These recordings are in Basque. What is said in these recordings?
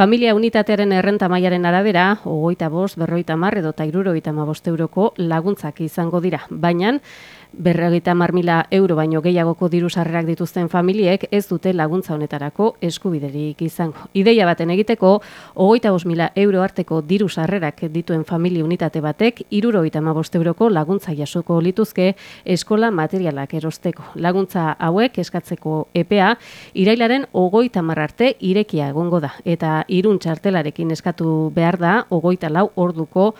Familia unitatearen errenta mailaren arabera, ogoita bost, berroita mar edo tairuroita ma bost euroko laguntzak izango dira. Baina, berrogeita mar mila euro baino gehiagoko diru sarrerak dituzten familiek ez dute laguntza honetarako eskubiderik izango. Ideia baten egiteko, ogoita mila euro arteko diru sarrerak dituen familia unitate batek, bost euroko laguntza jasoko lituzke eskola materialak erosteko. Laguntza hauek eskatzeko EPA, irailaren ogoita arte irekia egongo da. Eta irun txartelarekin eskatu behar da, ogoita lau orduko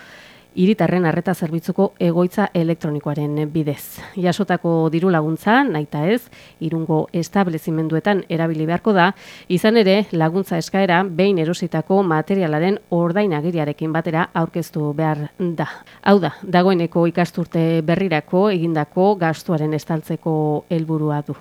iritarren arreta zerbitzuko egoitza elektronikoaren bidez. Jasotako diru laguntza, naita ez, irungo establezimenduetan erabili beharko da, izan ere laguntza eskaera behin erositako materialaren ordainagiriarekin batera aurkeztu behar da. Hau da, dagoeneko ikasturte berrirako egindako gastuaren estaltzeko helburua du.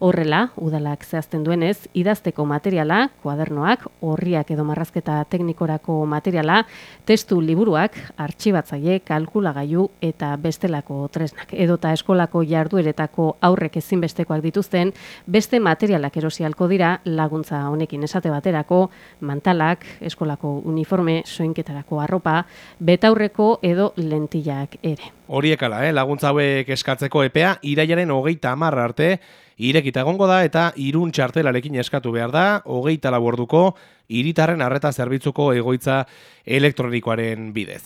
Horrela, udalak zehazten duenez, idazteko materiala, kuadernoak, horriak edo marrazketa teknikorako materiala, testu liburuak, artxiba artxibatzaile, kalkulagailu eta bestelako tresnak. Edota eskolako jardueretako aurrek ezinbestekoak dituzten, beste materialak erosialko dira laguntza honekin esate baterako, mantalak, eskolako uniforme, soinketarako arropa, betaurreko edo lentillak ere. Horiekala, eh? laguntza hauek eskatzeko epea, iraiaren hogeita amarra arte, irekita egongo da eta irun txartelarekin eskatu behar da, hogeita laborduko, iritarren arreta zerbitzuko egoitza elektronikoaren bidez.